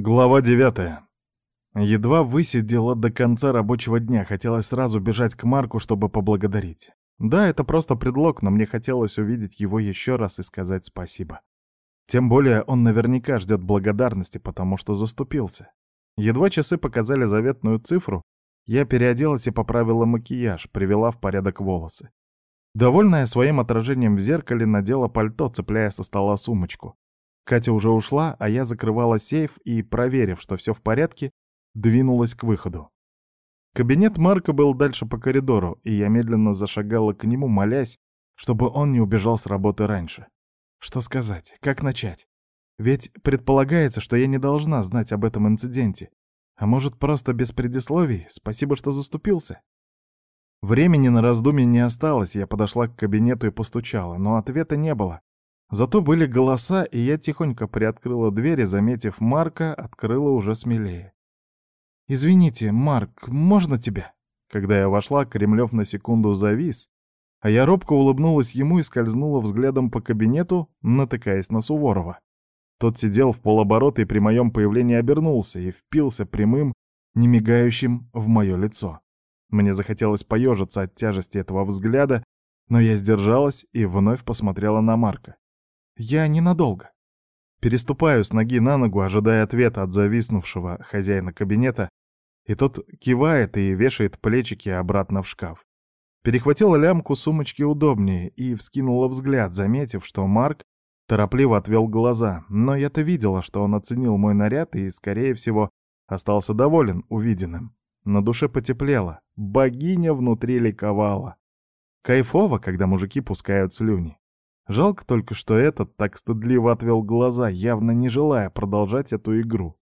Глава девятая. Едва высидела до конца рабочего дня, хотелось сразу бежать к Марку, чтобы поблагодарить. Да, это просто предлог, но мне хотелось увидеть его еще раз и сказать спасибо. Тем более он наверняка ждет благодарности, потому что заступился. Едва часы показали заветную цифру, я переоделась и поправила макияж, привела в порядок волосы. Довольная своим отражением в зеркале, надела пальто, цепляя со стола сумочку. Катя уже ушла, а я закрывала сейф и, проверив, что все в порядке, двинулась к выходу. Кабинет Марка был дальше по коридору, и я медленно зашагала к нему, молясь, чтобы он не убежал с работы раньше. Что сказать? Как начать? Ведь предполагается, что я не должна знать об этом инциденте. А может, просто без предисловий? Спасибо, что заступился. Времени на раздумье не осталось, я подошла к кабинету и постучала, но ответа не было. Зато были голоса, и я тихонько приоткрыла дверь и, заметив Марка, открыла уже смелее. «Извините, Марк, можно тебя?» Когда я вошла, Кремлев на секунду завис, а я робко улыбнулась ему и скользнула взглядом по кабинету, натыкаясь на Суворова. Тот сидел в полоборота и при моем появлении обернулся и впился прямым, немигающим в мое лицо. Мне захотелось поежиться от тяжести этого взгляда, но я сдержалась и вновь посмотрела на Марка. Я ненадолго. Переступаю с ноги на ногу, ожидая ответа от зависнувшего хозяина кабинета, и тот кивает и вешает плечики обратно в шкаф. Перехватила лямку сумочки удобнее и вскинула взгляд, заметив, что Марк торопливо отвел глаза, но я-то видела, что он оценил мой наряд и, скорее всего, остался доволен увиденным. На душе потеплело, богиня внутри ликовала. Кайфово, когда мужики пускают слюни. Жалко только, что этот так стыдливо отвел глаза, явно не желая продолжать эту игру.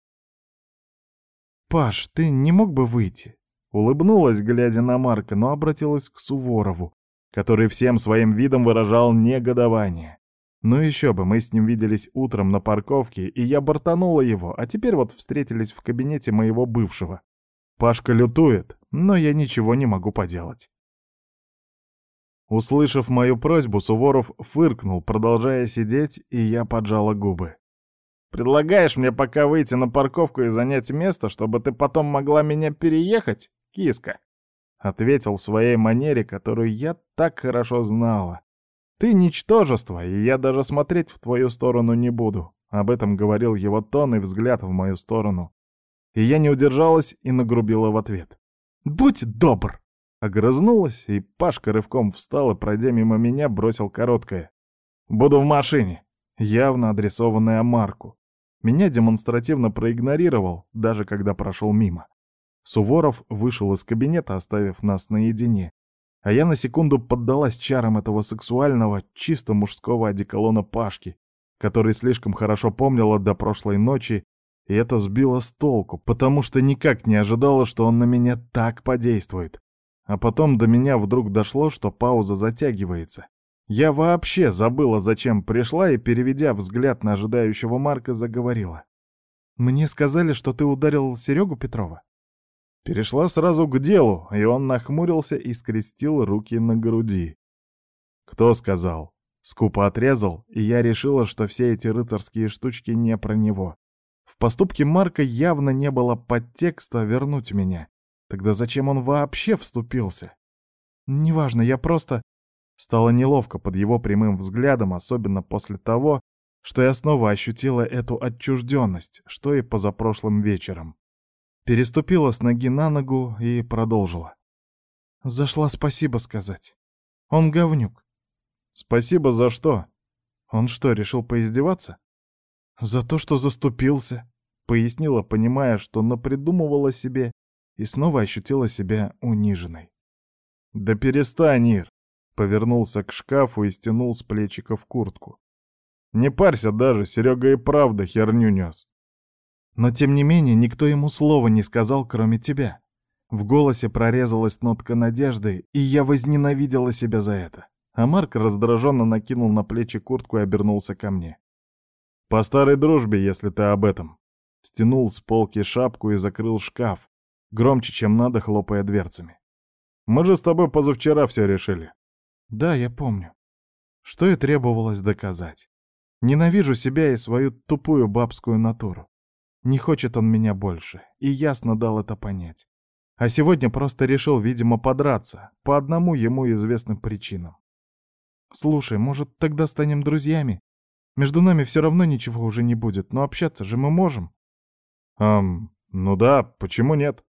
«Паш, ты не мог бы выйти?» Улыбнулась, глядя на Марка, но обратилась к Суворову, который всем своим видом выражал негодование. Ну еще бы, мы с ним виделись утром на парковке, и я бортанула его, а теперь вот встретились в кабинете моего бывшего. Пашка лютует, но я ничего не могу поделать. Услышав мою просьбу, Суворов фыркнул, продолжая сидеть, и я поджала губы. «Предлагаешь мне пока выйти на парковку и занять место, чтобы ты потом могла меня переехать, киска?» Ответил в своей манере, которую я так хорошо знала. «Ты ничтожество, и я даже смотреть в твою сторону не буду». Об этом говорил его тон и взгляд в мою сторону. И я не удержалась и нагрубила в ответ. «Будь добр!» Огрызнулась, и Пашка рывком встал и, пройдя мимо меня, бросил короткое. «Буду в машине!» Явно адресованное Марку. Меня демонстративно проигнорировал, даже когда прошел мимо. Суворов вышел из кабинета, оставив нас наедине. А я на секунду поддалась чарам этого сексуального, чисто мужского одеколона Пашки, который слишком хорошо помнила до прошлой ночи, и это сбило с толку, потому что никак не ожидала, что он на меня так подействует. А потом до меня вдруг дошло, что пауза затягивается. Я вообще забыла, зачем пришла, и, переведя взгляд на ожидающего Марка, заговорила. «Мне сказали, что ты ударил Серегу Петрова?» Перешла сразу к делу, и он нахмурился и скрестил руки на груди. «Кто сказал?» Скупо отрезал, и я решила, что все эти рыцарские штучки не про него. В поступке Марка явно не было подтекста вернуть меня. Тогда зачем он вообще вступился? Неважно, я просто... Стало неловко под его прямым взглядом, особенно после того, что я снова ощутила эту отчужденность, что и позапрошлым вечером. Переступила с ноги на ногу и продолжила. Зашла спасибо сказать. Он говнюк. Спасибо за что? Он что, решил поиздеваться? За то, что заступился, пояснила, понимая, что напридумывала себе и снова ощутила себя униженной. «Да перестань, Ир!» Повернулся к шкафу и стянул с плечиков куртку. «Не парься даже, Серега и правда херню нес». Но тем не менее никто ему слова не сказал, кроме тебя. В голосе прорезалась нотка надежды, и я возненавидела себя за это. А Марк раздраженно накинул на плечи куртку и обернулся ко мне. «По старой дружбе, если ты об этом». Стянул с полки шапку и закрыл шкаф, громче, чем надо, хлопая дверцами. «Мы же с тобой позавчера все решили». «Да, я помню. Что и требовалось доказать. Ненавижу себя и свою тупую бабскую натуру. Не хочет он меня больше, и ясно дал это понять. А сегодня просто решил, видимо, подраться, по одному ему известным причинам. Слушай, может, тогда станем друзьями? Между нами все равно ничего уже не будет, но общаться же мы можем. Эм, ну да, почему нет?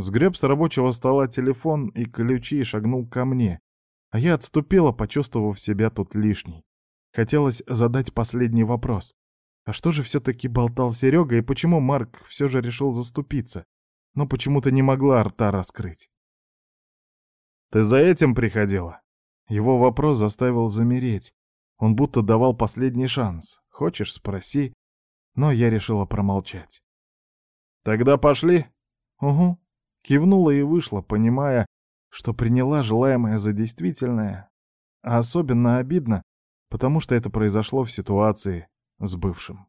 Сгреб с рабочего стола телефон и ключи и шагнул ко мне, а я отступила, почувствовав себя тут лишней. Хотелось задать последний вопрос. А что же все-таки болтал Серега, и почему Марк все же решил заступиться? Но почему-то не могла рта раскрыть. «Ты за этим приходила?» Его вопрос заставил замереть. Он будто давал последний шанс. «Хочешь, спроси?» Но я решила промолчать. «Тогда пошли?» «Угу». Кивнула и вышла, понимая, что приняла желаемое за действительное. А особенно обидно, потому что это произошло в ситуации с бывшим.